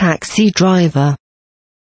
taxi driver.